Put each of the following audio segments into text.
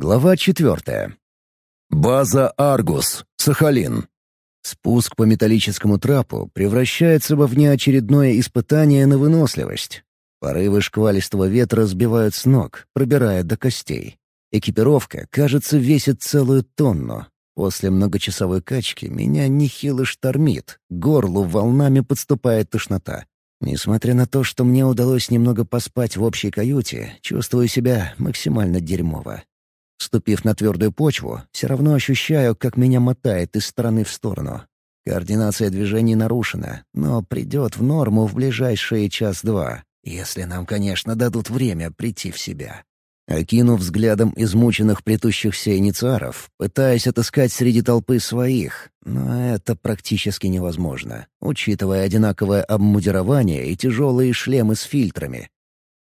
Глава четвертая. База «Аргус», Сахалин. Спуск по металлическому трапу превращается во внеочередное испытание на выносливость. Порывы шквалистого ветра сбивают с ног, пробирая до костей. Экипировка, кажется, весит целую тонну. После многочасовой качки меня нехило штормит, горлу волнами подступает тошнота. Несмотря на то, что мне удалось немного поспать в общей каюте, чувствую себя максимально дерьмово. Ступив на твердую почву, все равно ощущаю, как меня мотает из стороны в сторону. Координация движений нарушена, но придет в норму в ближайшие час-два, если нам, конечно, дадут время прийти в себя. Окинув взглядом измученных плетущихся инициаров, пытаясь отыскать среди толпы своих, но это практически невозможно, учитывая одинаковое обмундирование и тяжелые шлемы с фильтрами.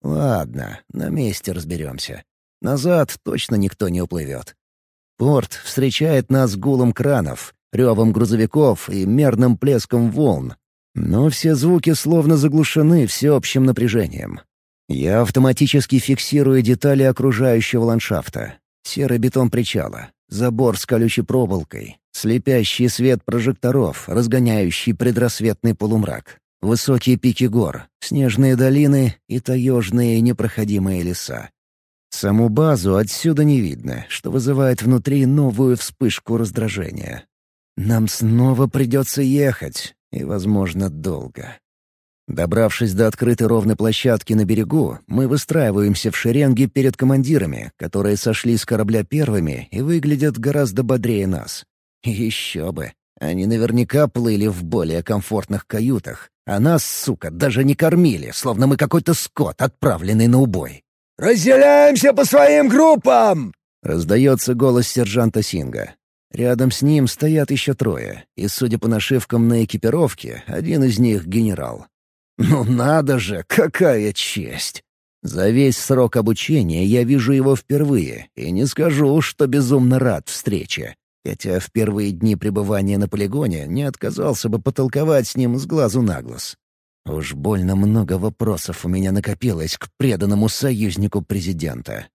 Ладно, на месте разберемся. Назад точно никто не уплывет. Порт встречает нас гулом кранов, ревом грузовиков и мерным плеском волн. Но все звуки словно заглушены всеобщим напряжением. Я автоматически фиксирую детали окружающего ландшафта. Серый бетон причала, забор с колючей проволокой, слепящий свет прожекторов, разгоняющий предрассветный полумрак, высокие пики гор, снежные долины и таежные непроходимые леса. Саму базу отсюда не видно, что вызывает внутри новую вспышку раздражения. Нам снова придется ехать, и, возможно, долго. Добравшись до открытой ровной площадки на берегу, мы выстраиваемся в шеренге перед командирами, которые сошли с корабля первыми и выглядят гораздо бодрее нас. Еще бы. Они наверняка плыли в более комфортных каютах, а нас, сука, даже не кормили, словно мы какой-то скот, отправленный на убой. «Разделяемся по своим группам!» — раздается голос сержанта Синга. Рядом с ним стоят еще трое, и, судя по нашивкам на экипировке, один из них — генерал. Ну надо же, какая честь! За весь срок обучения я вижу его впервые, и не скажу, что безумно рад встрече. Хотя в первые дни пребывания на полигоне не отказался бы потолковать с ним с глазу на глаз. Уж больно много вопросов у меня накопилось к преданному союзнику президента.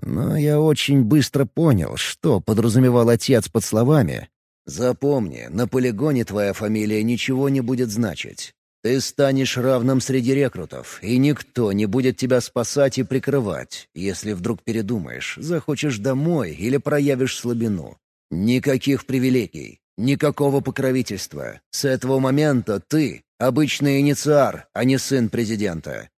Но я очень быстро понял, что подразумевал отец под словами «Запомни, на полигоне твоя фамилия ничего не будет значить. Ты станешь равным среди рекрутов, и никто не будет тебя спасать и прикрывать, если вдруг передумаешь, захочешь домой или проявишь слабину. Никаких привилегий, никакого покровительства. С этого момента ты — обычный инициар, а не сын президента.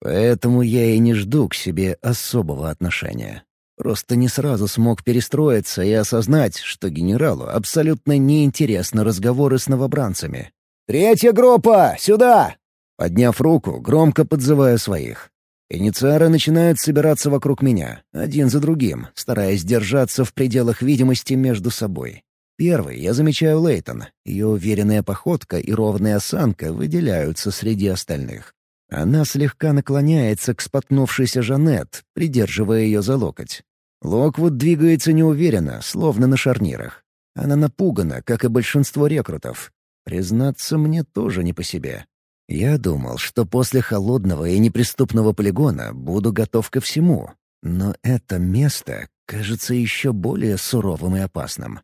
Поэтому я и не жду к себе особого отношения. Просто не сразу смог перестроиться и осознать, что генералу абсолютно неинтересны разговоры с новобранцами. «Третья группа! Сюда!» Подняв руку, громко подзывая своих. Инициары начинают собираться вокруг меня, один за другим, стараясь держаться в пределах видимости между собой. Первый я замечаю Лейтон. Ее уверенная походка и ровная осанка выделяются среди остальных. Она слегка наклоняется к споткнувшейся Жанет, придерживая ее за локоть. Локвуд двигается неуверенно, словно на шарнирах. Она напугана, как и большинство рекрутов, Признаться, мне тоже не по себе. Я думал, что после холодного и неприступного полигона буду готов ко всему. Но это место кажется еще более суровым и опасным.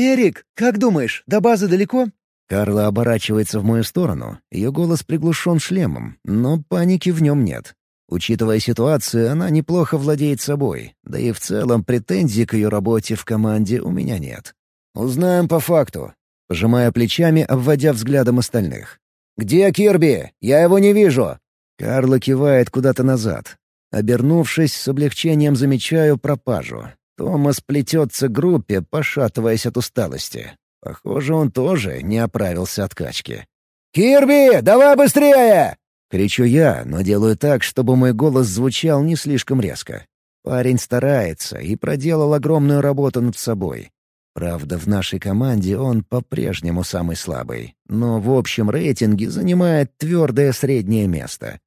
«Эрик, как думаешь, до базы далеко?» Карла оборачивается в мою сторону. Ее голос приглушен шлемом, но паники в нем нет. Учитывая ситуацию, она неплохо владеет собой, да и в целом претензий к ее работе в команде у меня нет. «Узнаем по факту пожимая плечами, обводя взглядом остальных. «Где Кирби? Я его не вижу!» Карла кивает куда-то назад. Обернувшись, с облегчением замечаю пропажу. Томас плетется к группе, пошатываясь от усталости. Похоже, он тоже не оправился от качки. «Кирби, давай быстрее!» Кричу я, но делаю так, чтобы мой голос звучал не слишком резко. Парень старается и проделал огромную работу над собой. Правда, в нашей команде он по-прежнему самый слабый, но в общем рейтинге занимает твердое среднее место.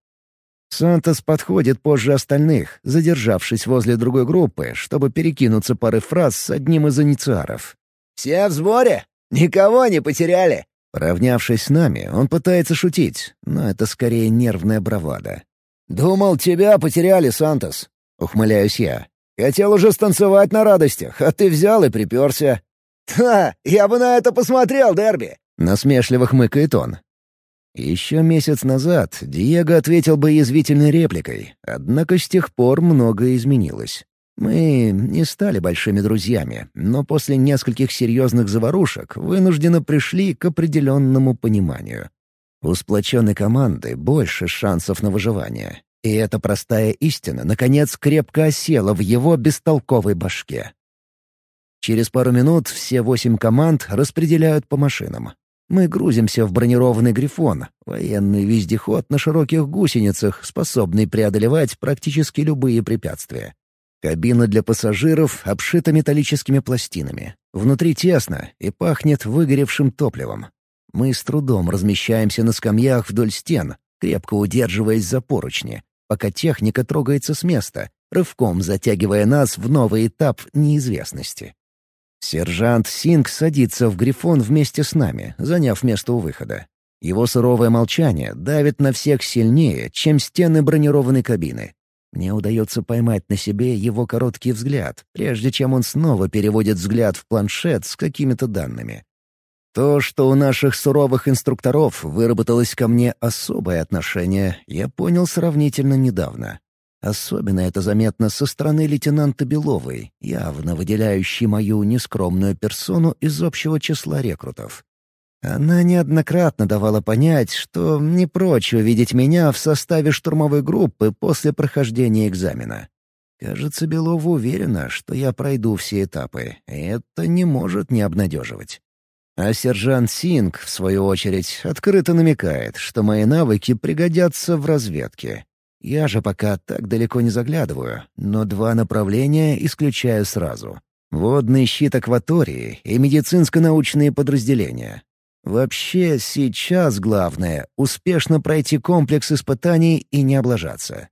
Сантос подходит позже остальных, задержавшись возле другой группы, чтобы перекинуться пары фраз с одним из инициаров. «Все в сборе? Никого не потеряли?» Поравнявшись с нами, он пытается шутить, но это скорее нервная бравада. «Думал, тебя потеряли, Сантос», — ухмыляюсь я. Хотел уже станцевать на радостях, а ты взял и приперся». «Ха! Я бы на это посмотрел, Дерби!» — насмешливо хмыкает он. Еще месяц назад Диего ответил бы язвительной репликой, однако с тех пор многое изменилось. Мы не стали большими друзьями, но после нескольких серьезных заварушек вынужденно пришли к определенному пониманию. У сплоченной команды больше шансов на выживание. И эта простая истина, наконец, крепко осела в его бестолковой башке. Через пару минут все восемь команд распределяют по машинам. Мы грузимся в бронированный «Грифон», военный вездеход на широких гусеницах, способный преодолевать практически любые препятствия. Кабина для пассажиров обшита металлическими пластинами. Внутри тесно и пахнет выгоревшим топливом. Мы с трудом размещаемся на скамьях вдоль стен, крепко удерживаясь за поручни, пока техника трогается с места, рывком затягивая нас в новый этап неизвестности. Сержант Синг садится в грифон вместе с нами, заняв место у выхода. Его суровое молчание давит на всех сильнее, чем стены бронированной кабины. Мне удается поймать на себе его короткий взгляд, прежде чем он снова переводит взгляд в планшет с какими-то данными. То, что у наших суровых инструкторов выработалось ко мне особое отношение, я понял сравнительно недавно. Особенно это заметно со стороны лейтенанта Беловой, явно выделяющей мою нескромную персону из общего числа рекрутов. Она неоднократно давала понять, что не прочь увидеть меня в составе штурмовой группы после прохождения экзамена. Кажется, Белова уверена, что я пройду все этапы, и это не может не обнадеживать. А сержант Синг, в свою очередь, открыто намекает, что мои навыки пригодятся в разведке. Я же пока так далеко не заглядываю, но два направления исключаю сразу. Водный щит акватории и медицинско-научные подразделения. Вообще, сейчас главное — успешно пройти комплекс испытаний и не облажаться.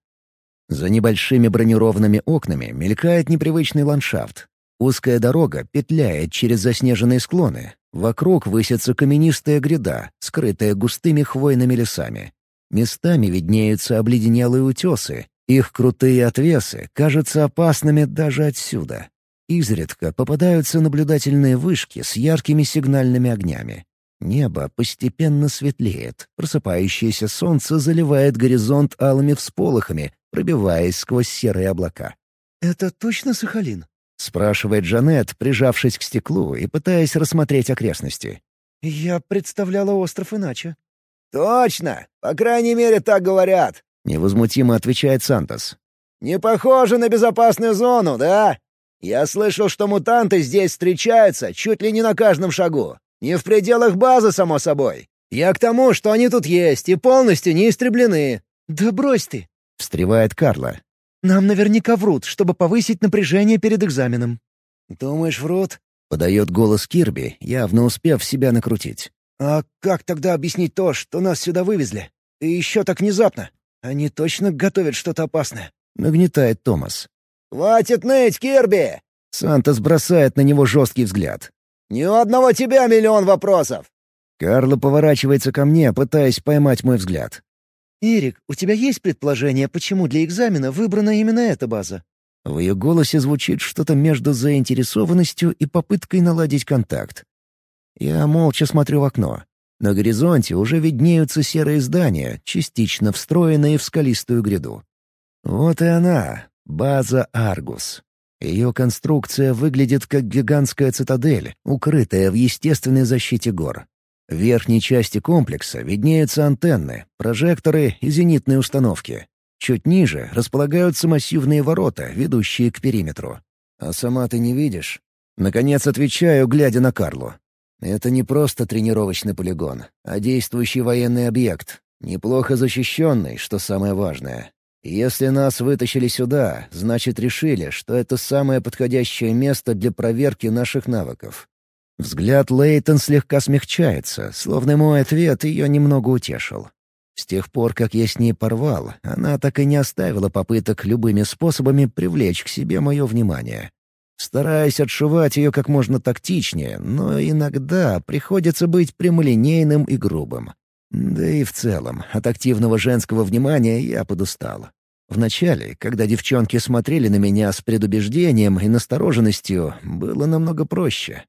За небольшими бронированными окнами мелькает непривычный ландшафт. Узкая дорога петляет через заснеженные склоны. Вокруг высится каменистая гряда, скрытая густыми хвойными лесами. Местами виднеются обледенелые утесы. Их крутые отвесы кажутся опасными даже отсюда. Изредка попадаются наблюдательные вышки с яркими сигнальными огнями. Небо постепенно светлеет, просыпающееся солнце заливает горизонт алыми всполохами, пробиваясь сквозь серые облака. «Это точно Сахалин?» — спрашивает Джанет, прижавшись к стеклу и пытаясь рассмотреть окрестности. «Я представляла остров иначе». «Точно! По крайней мере, так говорят!» — невозмутимо отвечает Сантос. «Не похоже на безопасную зону, да? Я слышал, что мутанты здесь встречаются чуть ли не на каждом шагу. Не в пределах базы, само собой. Я к тому, что они тут есть и полностью не истреблены». «Да брось ты!» — встревает Карла. «Нам наверняка врут, чтобы повысить напряжение перед экзаменом». «Думаешь, врут?» — подает голос Кирби, явно успев себя накрутить. «А как тогда объяснить то, что нас сюда вывезли? И еще так внезапно? Они точно готовят что-то опасное?» — нагнетает Томас. «Хватит ныть, Кирби!» Сантос бросает на него жесткий взгляд. «Ни у одного тебя миллион вопросов!» Карло поворачивается ко мне, пытаясь поймать мой взгляд. «Ирик, у тебя есть предположение, почему для экзамена выбрана именно эта база?» В ее голосе звучит что-то между заинтересованностью и попыткой наладить контакт. Я молча смотрю в окно. На горизонте уже виднеются серые здания, частично встроенные в скалистую гряду. Вот и она, база «Аргус». Ее конструкция выглядит как гигантская цитадель, укрытая в естественной защите гор. В верхней части комплекса виднеются антенны, прожекторы и зенитные установки. Чуть ниже располагаются массивные ворота, ведущие к периметру. «А сама ты не видишь?» Наконец отвечаю, глядя на Карлу. Это не просто тренировочный полигон, а действующий военный объект, неплохо защищенный, что самое важное. Если нас вытащили сюда, значит решили, что это самое подходящее место для проверки наших навыков. Взгляд Лейтон слегка смягчается, словно мой ответ ее немного утешил. С тех пор, как я с ней порвал, она так и не оставила попыток любыми способами привлечь к себе мое внимание. Стараюсь отшивать ее как можно тактичнее, но иногда приходится быть прямолинейным и грубым. Да и в целом, от активного женского внимания я подустал. Вначале, когда девчонки смотрели на меня с предубеждением и настороженностью, было намного проще.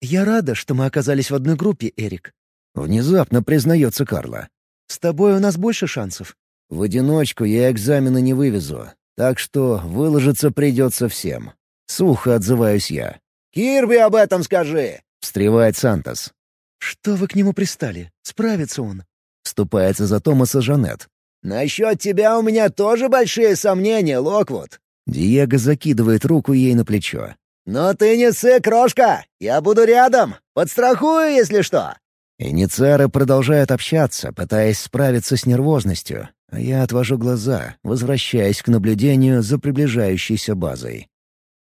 «Я рада, что мы оказались в одной группе, Эрик», — внезапно признается Карла. «С тобой у нас больше шансов». «В одиночку я экзамены не вывезу, так что выложиться придется всем». Сухо отзываюсь я. «Кирби об этом скажи!» — встревает Сантос. «Что вы к нему пристали? Справится он». Вступается за Томаса Жанет. «Насчет тебя у меня тоже большие сомнения, Локвуд». Диего закидывает руку ей на плечо. «Но ты не ссы, крошка! Я буду рядом! Подстрахую, если что!» Инициары продолжают общаться, пытаясь справиться с нервозностью, а я отвожу глаза, возвращаясь к наблюдению за приближающейся базой.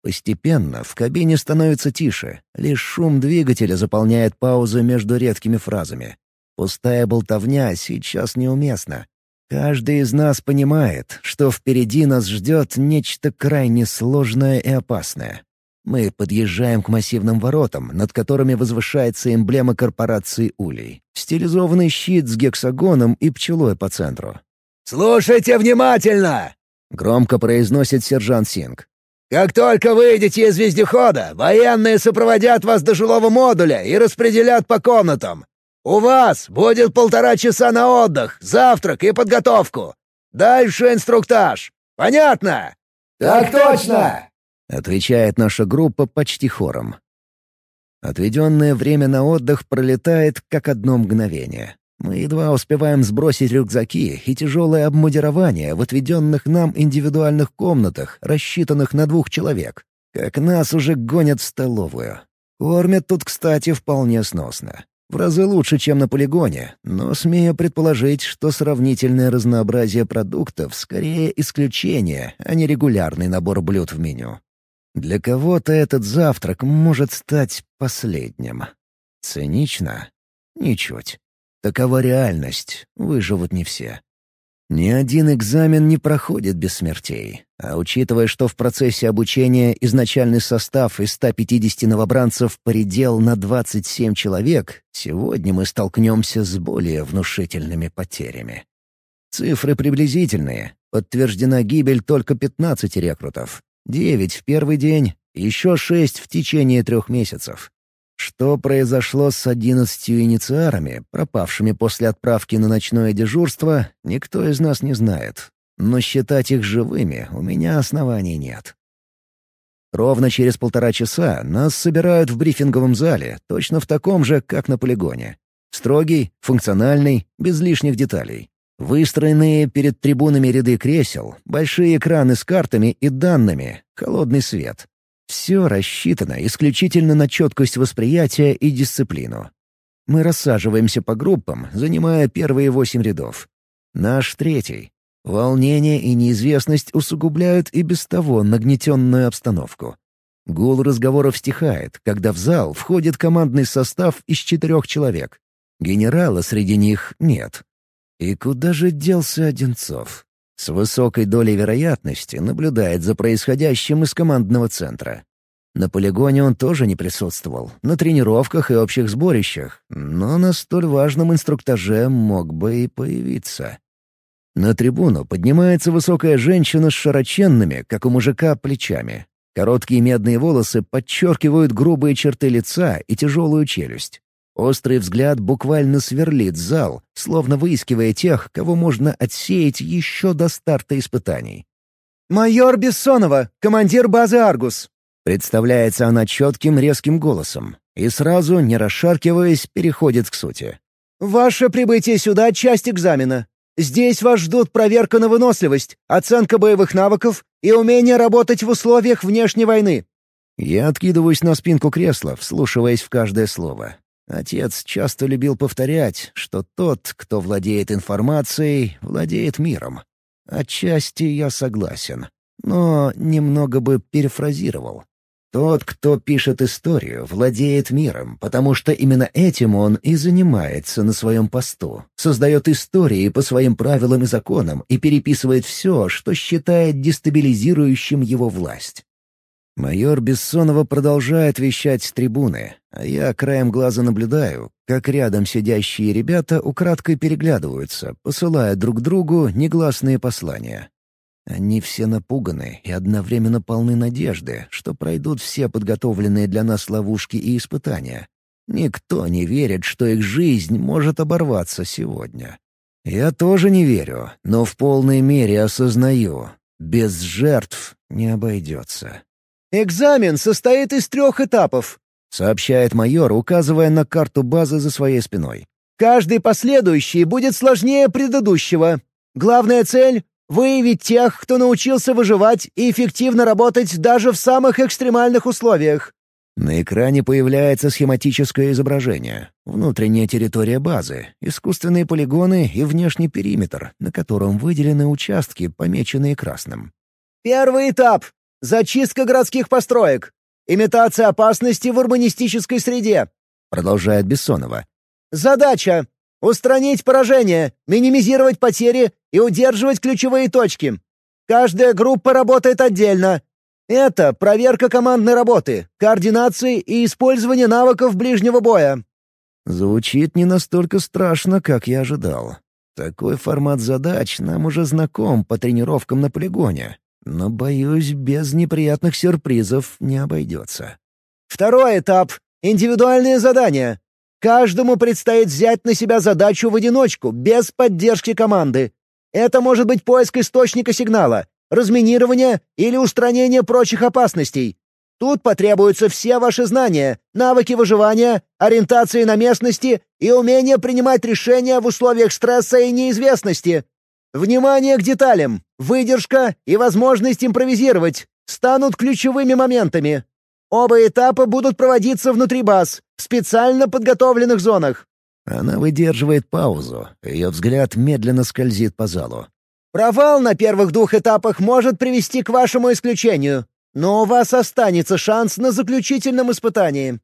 Постепенно в кабине становится тише, лишь шум двигателя заполняет паузы между редкими фразами. Пустая болтовня сейчас неуместна. Каждый из нас понимает, что впереди нас ждет нечто крайне сложное и опасное. Мы подъезжаем к массивным воротам, над которыми возвышается эмблема корпорации «Улей». Стилизованный щит с гексагоном и пчелой по центру. «Слушайте внимательно!» — громко произносит сержант Синг. Как только выйдете из вездехода, военные сопроводят вас до жилого модуля и распределят по комнатам. У вас будет полтора часа на отдых, завтрак и подготовку. Дальше инструктаж. Понятно? Так точно! Отвечает наша группа почти хором. Отведенное время на отдых пролетает как одно мгновение. Мы едва успеваем сбросить рюкзаки и тяжелое обмундирование в отведенных нам индивидуальных комнатах, рассчитанных на двух человек. Как нас уже гонят в столовую. Кормят тут, кстати, вполне сносно. В разы лучше, чем на полигоне, но смею предположить, что сравнительное разнообразие продуктов скорее исключение, а не регулярный набор блюд в меню. Для кого-то этот завтрак может стать последним. Цинично? Ничуть. Такова реальность, выживут не все. Ни один экзамен не проходит без смертей, а учитывая, что в процессе обучения изначальный состав из 150 новобранцев поредел на 27 человек, сегодня мы столкнемся с более внушительными потерями. Цифры приблизительные. Подтверждена гибель только 15 рекрутов. 9 в первый день, еще 6 в течение трех месяцев. Что произошло с одиннадцатью инициарами, пропавшими после отправки на ночное дежурство, никто из нас не знает. Но считать их живыми у меня оснований нет. Ровно через полтора часа нас собирают в брифинговом зале, точно в таком же, как на полигоне. Строгий, функциональный, без лишних деталей. Выстроенные перед трибунами ряды кресел, большие экраны с картами и данными, холодный свет. Все рассчитано исключительно на четкость восприятия и дисциплину. Мы рассаживаемся по группам, занимая первые восемь рядов. Наш третий. Волнение и неизвестность усугубляют и без того нагнетенную обстановку. Гул разговоров стихает, когда в зал входит командный состав из четырех человек. Генерала среди них нет. И куда же делся Одинцов? С высокой долей вероятности наблюдает за происходящим из командного центра. На полигоне он тоже не присутствовал, на тренировках и общих сборищах, но на столь важном инструктаже мог бы и появиться. На трибуну поднимается высокая женщина с широченными, как у мужика, плечами. Короткие медные волосы подчеркивают грубые черты лица и тяжелую челюсть. Острый взгляд буквально сверлит зал, словно выискивая тех, кого можно отсеять еще до старта испытаний. «Майор Бессонова, командир базы «Аргус». Представляется она четким резким голосом и сразу, не расшаркиваясь, переходит к сути. «Ваше прибытие сюда — часть экзамена. Здесь вас ждут проверка на выносливость, оценка боевых навыков и умение работать в условиях внешней войны». Я откидываюсь на спинку кресла, вслушиваясь в каждое слово. Отец часто любил повторять, что тот, кто владеет информацией, владеет миром. Отчасти я согласен, но немного бы перефразировал. Тот, кто пишет историю, владеет миром, потому что именно этим он и занимается на своем посту. Создает истории по своим правилам и законам и переписывает все, что считает дестабилизирующим его власть. Майор Бессонова продолжает вещать с трибуны, а я краем глаза наблюдаю, как рядом сидящие ребята украдкой переглядываются, посылая друг другу негласные послания. Они все напуганы и одновременно полны надежды, что пройдут все подготовленные для нас ловушки и испытания. Никто не верит, что их жизнь может оборваться сегодня. Я тоже не верю, но в полной мере осознаю, без жертв не обойдется. «Экзамен состоит из трех этапов», — сообщает майор, указывая на карту базы за своей спиной. «Каждый последующий будет сложнее предыдущего. Главная цель Выявить тех, кто научился выживать и эффективно работать даже в самых экстремальных условиях. На экране появляется схематическое изображение. Внутренняя территория базы, искусственные полигоны и внешний периметр, на котором выделены участки, помеченные красным. Первый этап — зачистка городских построек. Имитация опасности в урбанистической среде. Продолжает Бессонова. Задача Устранить поражение, минимизировать потери и удерживать ключевые точки. Каждая группа работает отдельно. Это проверка командной работы, координации и использование навыков ближнего боя. Звучит не настолько страшно, как я ожидал. Такой формат задач нам уже знаком по тренировкам на полигоне, но, боюсь, без неприятных сюрпризов не обойдется. Второй этап — индивидуальные задания. Каждому предстоит взять на себя задачу в одиночку, без поддержки команды. Это может быть поиск источника сигнала, разминирование или устранение прочих опасностей. Тут потребуются все ваши знания, навыки выживания, ориентации на местности и умение принимать решения в условиях стресса и неизвестности. Внимание к деталям, выдержка и возможность импровизировать станут ключевыми моментами. Оба этапа будут проводиться внутри баз, в специально подготовленных зонах». Она выдерживает паузу, ее взгляд медленно скользит по залу. «Провал на первых двух этапах может привести к вашему исключению, но у вас останется шанс на заключительном испытании».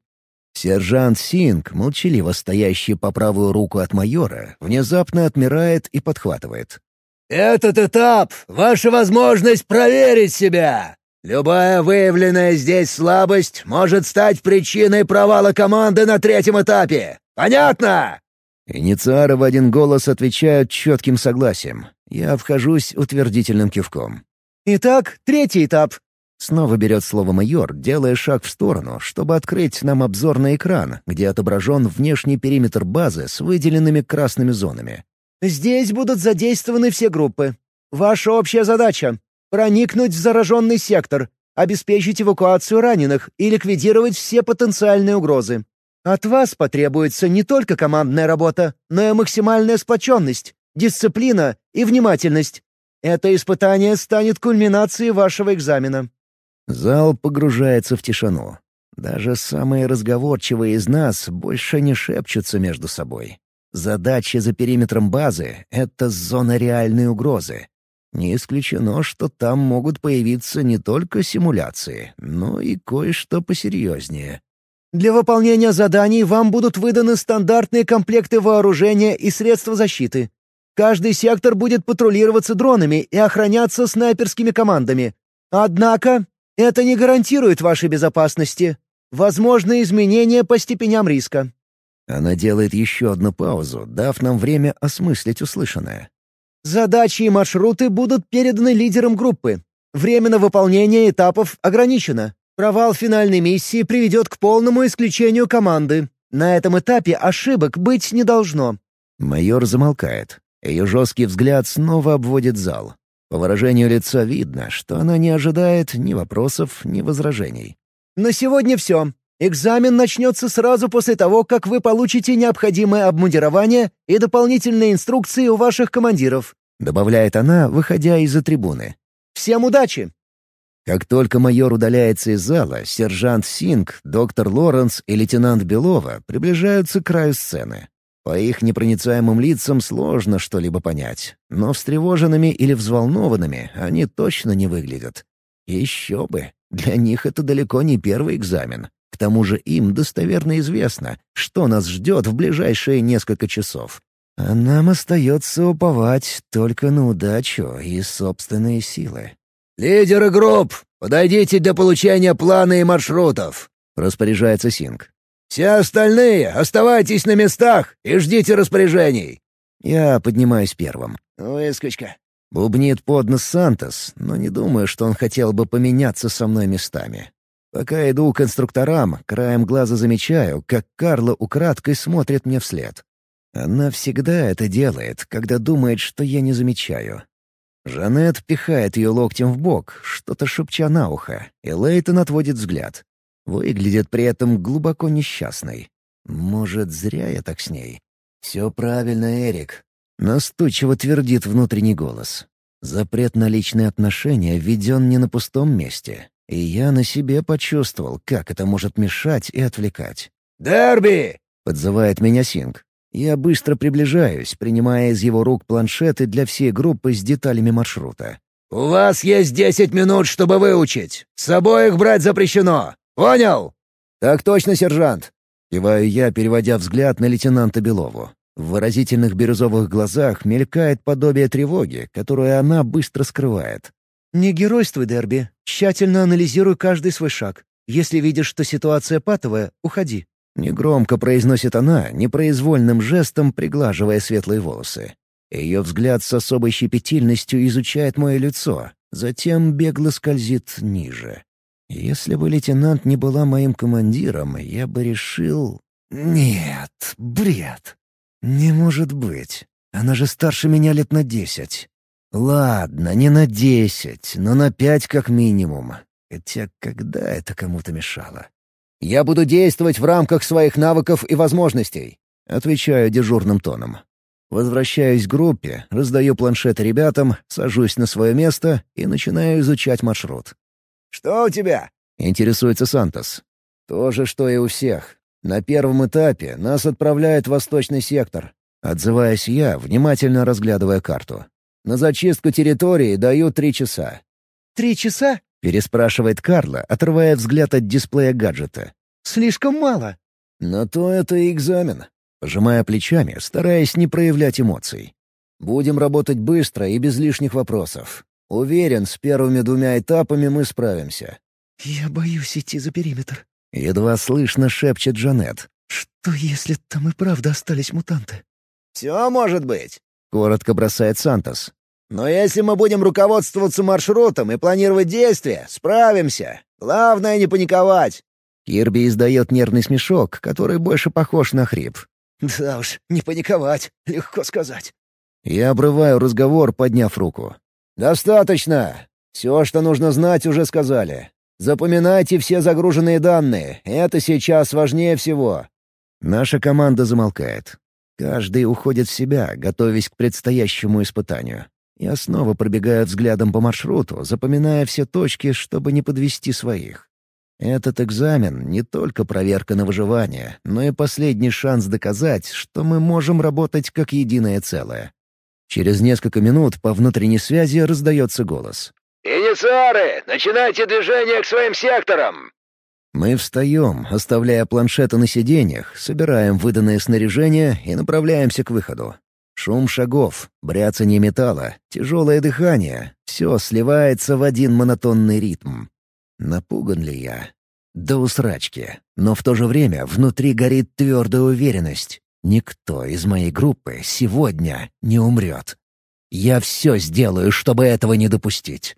Сержант Синг, молчаливо стоящий по правую руку от майора, внезапно отмирает и подхватывает. «Этот этап — ваша возможность проверить себя. Любая выявленная здесь слабость может стать причиной провала команды на третьем этапе. Понятно?» Инициары в один голос отвечают четким согласием. Я вхожусь утвердительным кивком. «Итак, третий этап». Снова берет слово майор, делая шаг в сторону, чтобы открыть нам обзорный экран, где отображен внешний периметр базы с выделенными красными зонами. «Здесь будут задействованы все группы. Ваша общая задача проникнуть в зараженный сектор, обеспечить эвакуацию раненых и ликвидировать все потенциальные угрозы. От вас потребуется не только командная работа, но и максимальная сплоченность, дисциплина и внимательность. Это испытание станет кульминацией вашего экзамена». Зал погружается в тишину. Даже самые разговорчивые из нас больше не шепчутся между собой. Задача за периметром базы — это зона реальной угрозы. Не исключено, что там могут появиться не только симуляции, но и кое-что посерьезнее. Для выполнения заданий вам будут выданы стандартные комплекты вооружения и средства защиты. Каждый сектор будет патрулироваться дронами и охраняться снайперскими командами. Однако это не гарантирует вашей безопасности. Возможны изменения по степеням риска. Она делает еще одну паузу, дав нам время осмыслить услышанное. Задачи и маршруты будут переданы лидерам группы. Время на выполнение этапов ограничено. Провал финальной миссии приведет к полному исключению команды. На этом этапе ошибок быть не должно». Майор замолкает. Ее жесткий взгляд снова обводит зал. По выражению лица видно, что она не ожидает ни вопросов, ни возражений. «На сегодня все. Экзамен начнется сразу после того, как вы получите необходимое обмундирование и дополнительные инструкции у ваших командиров», — добавляет она, выходя из-за трибуны. «Всем удачи!» Как только майор удаляется из зала, сержант Синг, доктор Лоренс и лейтенант Белова приближаются к краю сцены. По их непроницаемым лицам сложно что-либо понять, но встревоженными или взволнованными они точно не выглядят. Еще бы, для них это далеко не первый экзамен. К тому же им достоверно известно, что нас ждет в ближайшие несколько часов. А нам остается уповать только на удачу и собственные силы. «Лидеры групп, подойдите для получения плана и маршрутов», — распоряжается Синг. «Все остальные оставайтесь на местах и ждите распоряжений». Я поднимаюсь первым. «Выскочка. Бубнит под нос Сантос, но не думаю, что он хотел бы поменяться со мной местами. Пока иду к инструкторам, краем глаза замечаю, как Карла украдкой смотрит мне вслед. Она всегда это делает, когда думает, что я не замечаю. Жанет пихает ее локтем в бок, что-то шепча на ухо, и Лейтон отводит взгляд. Выглядит при этом глубоко несчастной. Может, зря я так с ней? «Все правильно, Эрик», — настойчиво твердит внутренний голос. Запрет на личные отношения введен не на пустом месте, и я на себе почувствовал, как это может мешать и отвлекать. «Дерби!» — подзывает меня Синг. Я быстро приближаюсь, принимая из его рук планшеты для всей группы с деталями маршрута. «У вас есть десять минут, чтобы выучить. С собой их брать запрещено. Понял?» «Так точно, сержант!» Киваю я, переводя взгляд на лейтенанта Белову. В выразительных бирюзовых глазах мелькает подобие тревоги, которую она быстро скрывает. «Не геройствуй, Дерби. Тщательно анализируй каждый свой шаг. Если видишь, что ситуация патовая, уходи». Негромко произносит она, непроизвольным жестом приглаживая светлые волосы. Ее взгляд с особой щепетильностью изучает мое лицо, затем бегло скользит ниже. Если бы лейтенант не была моим командиром, я бы решил... Нет, бред. Не может быть. Она же старше меня лет на десять. Ладно, не на десять, но на пять как минимум. Хотя когда это кому-то мешало? «Я буду действовать в рамках своих навыков и возможностей», — отвечаю дежурным тоном. Возвращаюсь к группе, раздаю планшеты ребятам, сажусь на свое место и начинаю изучать маршрут. «Что у тебя?» — интересуется Сантос. «То же, что и у всех. На первом этапе нас отправляют в восточный сектор». Отзываясь я, внимательно разглядывая карту. «На зачистку территории даю три часа». «Три часа?» — переспрашивает Карла, отрывая взгляд от дисплея гаджета. «Слишком мало». «Но то это и экзамен», — пожимая плечами, стараясь не проявлять эмоций. «Будем работать быстро и без лишних вопросов. Уверен, с первыми двумя этапами мы справимся». «Я боюсь идти за периметр», — едва слышно шепчет Джанет. «Что, если там и правда остались мутанты?» «Все может быть», — коротко бросает Сантос. «Но если мы будем руководствоваться маршрутом и планировать действия, справимся. Главное — не паниковать». Кирби издает нервный смешок, который больше похож на хрип. «Да уж, не паниковать, легко сказать». Я обрываю разговор, подняв руку. «Достаточно. Все, что нужно знать, уже сказали. Запоминайте все загруженные данные. Это сейчас важнее всего». Наша команда замолкает. Каждый уходит в себя, готовясь к предстоящему испытанию. Я снова пробегаю взглядом по маршруту, запоминая все точки, чтобы не подвести своих. Этот экзамен — не только проверка на выживание, но и последний шанс доказать, что мы можем работать как единое целое. Через несколько минут по внутренней связи раздается голос. «Инициары, начинайте движение к своим секторам!» Мы встаем, оставляя планшеты на сиденьях, собираем выданное снаряжение и направляемся к выходу. Шум шагов, бряцание металла, тяжелое дыхание — все сливается в один монотонный ритм. Напуган ли я? До усрачки. Но в то же время внутри горит твердая уверенность. Никто из моей группы сегодня не умрет. Я все сделаю, чтобы этого не допустить.